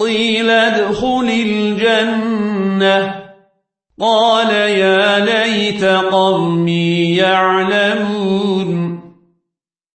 قيل ادخل الجنة. قال يا ليت قومي يعلمون.